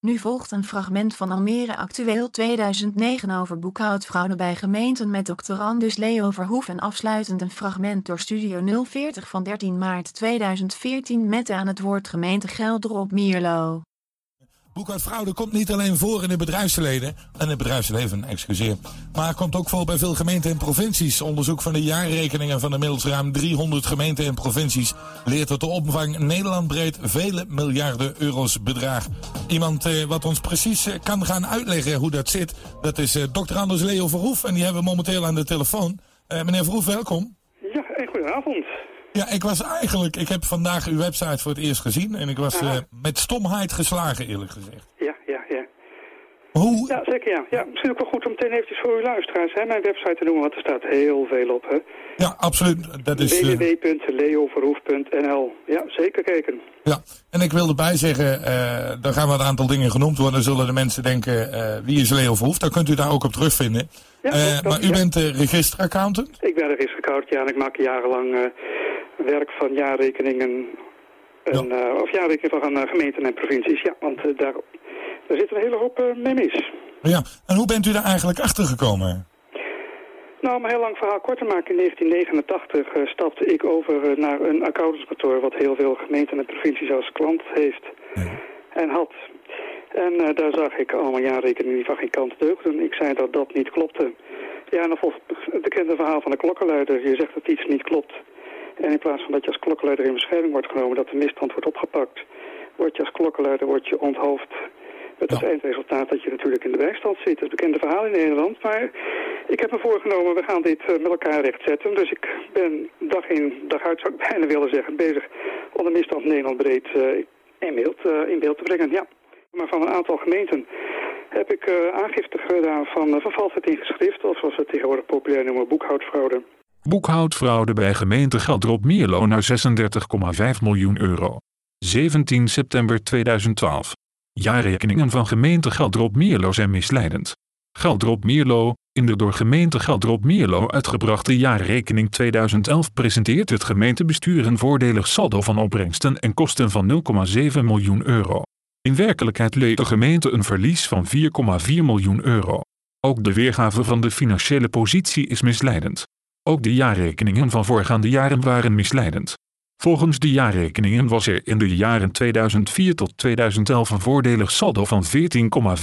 Nu volgt een fragment van Almere Actueel 2009 over boekhoudfraude bij gemeenten met doctorandus Leo Verhoef en afsluitend een fragment door Studio 040 van 13 maart 2014 met aan het woord gemeente Geldrop Mierlo. Boekhoudfraude komt niet alleen voor in het bedrijfsleven, en het bedrijfsleven, excuseer, maar komt ook voor bij veel gemeenten en provincies. Onderzoek van de jaarrekeningen van inmiddels ruim 300 gemeenten en provincies leert dat de opvang Nederlandbreed vele miljarden euro's bedraagt. Iemand eh, wat ons precies eh, kan gaan uitleggen hoe dat zit, dat is eh, dokter Anders Leo Verhoef en die hebben we momenteel aan de telefoon. Eh, meneer Verhoef, welkom. Ja, goedenavond. Ja, ik was eigenlijk, ik heb vandaag uw website voor het eerst gezien en ik was eh, met stomheid geslagen eerlijk gezegd. Ja, ja, ja. Hoe, Ja, zeker ja. ja. Misschien ook wel goed om meteen eventjes voor uw luisteraars hè, mijn website te noemen, want er staat heel veel op. hè. Ja, absoluut. Dat is, eh, www.leoverhoef.nl Ja, zeker kijken. ja. En ik wil erbij zeggen, eh daar gaan wat aantal dingen genoemd worden. Zullen de mensen denken, wie is Leo Verhoef? Dan kunt u daar ook op terugvinden. Ja, klopt, maar u ja. bent uh, registeraccountant? Ik ben registercout, ja, en ik maak jarenlang werk van jaarrekeningen. En, eh, of jaarrekeningen van eh, gemeenten en provincies, ja, want eh, daar, daar zit een hele hoop mee mis. Ja. En hoe bent u daar eigenlijk achter gekomen? Nou, om een heel lang verhaal kort te maken, in 1989 eh, stapte ik over naar een accountantskantoor... wat heel veel gemeenten en provincies als klant heeft en had. En daar zag ik allemaal jaarrekeningen die van geen kant deugden. Ik zei dat dat niet klopte. Ja, en dan volgt het bekende verhaal van de klokkenluider. Je zegt dat iets niet klopt. En in plaats van dat je als klokkenluider in bescherming wordt genomen... dat de misstand wordt opgepakt... word je als klokkenluider wordt je onthoofd... Met als Ja. eindresultaat dat je natuurlijk in de bijstand zit. Dat is een bekende verhaal in Nederland. Maar ik heb me voorgenomen, we gaan dit eh, met elkaar rechtzetten. Dus ik ben dag in, dag uit, zou ik bijna willen zeggen, bezig om de misstand Nederland breed eh, in, beeld, eh, in beeld te brengen. Ja. Maar van een aantal gemeenten heb ik aangifte gedaan van, uh, van valsheid in geschrift, of zoals we het tegenwoordig populair noemen, boekhoudfraude. Boekhoudfraude bij gemeente Geldrop Mierlo naar 36,5 miljoen euro. 17 september 2012. Jaarrekeningen van gemeente Geldrop Mierlo zijn misleidend. Geldrop Mierlo, in de door gemeente Geldrop Mierlo uitgebrachte jaarrekening 2011 presenteert het gemeentebestuur een voordelig saldo van opbrengsten en kosten van 0,7 miljoen euro. In werkelijkheid leed de gemeente een verlies van 4,4 miljoen euro. Ook de weergave van de financiële positie is misleidend. Ook de jaarrekeningen van voorgaande jaren waren misleidend. Volgens de jaarrekeningen was er in de jaren 2004 tot 2011 een voordelig saldo van 14,4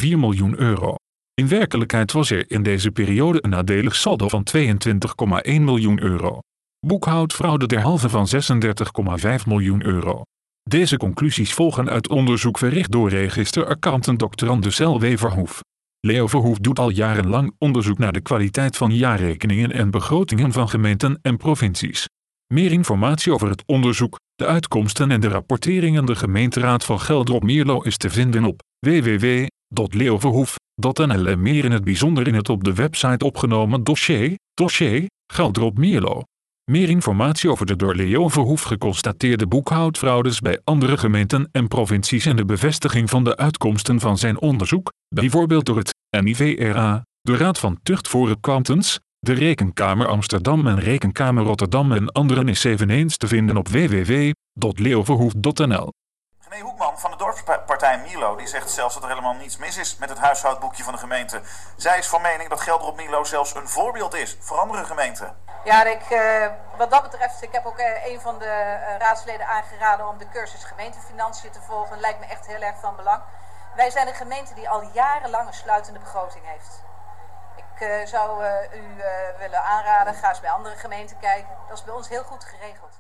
miljoen euro. In werkelijkheid was er in deze periode een nadelig saldo van 22,1 miljoen euro. Boekhoudfraude derhalve van 36,5 miljoen euro. Deze conclusies volgen uit onderzoek verricht door registeraccountant Dr. Anders L. Verhoef. Leo Verhoef doet al jarenlang onderzoek naar de kwaliteit van jaarrekeningen en begrotingen van gemeenten en provincies. Meer informatie over het onderzoek, de uitkomsten en de rapporteringen de gemeenteraad van Geldrop Mierlo is te vinden op www.leoverhoef.nl en meer in het bijzonder in het op de website opgenomen dossier, dossier, Geldrop Mierlo. Meer informatie over de door Leo Verhoef geconstateerde boekhoudfraudes bij andere gemeenten en provincies en de bevestiging van de uitkomsten van zijn onderzoek, bijvoorbeeld door het NIVRA, de Raad van Tucht voor Accountants, de Rekenkamer Amsterdam en Rekenkamer Rotterdam en anderen is eveneens te vinden op www.leoverhoef.nl. René Hoekman van de dorpspartij Milo die zegt zelfs dat er helemaal niets mis is met het huishoudboekje van de gemeente. Zij is van mening dat Gelderop Milo zelfs een voorbeeld is voor andere gemeenten. Ja, ik, eh, wat dat betreft, ik heb ook eh, een van de eh, raadsleden aangeraden om de cursus gemeentefinanciën te volgen. Lijkt me echt heel erg van belang. Wij zijn een gemeente die al jarenlang een sluitende begroting heeft. Ik eh, zou eh, u eh, willen aanraden, ga eens bij andere gemeenten kijken. Dat is bij ons heel goed geregeld.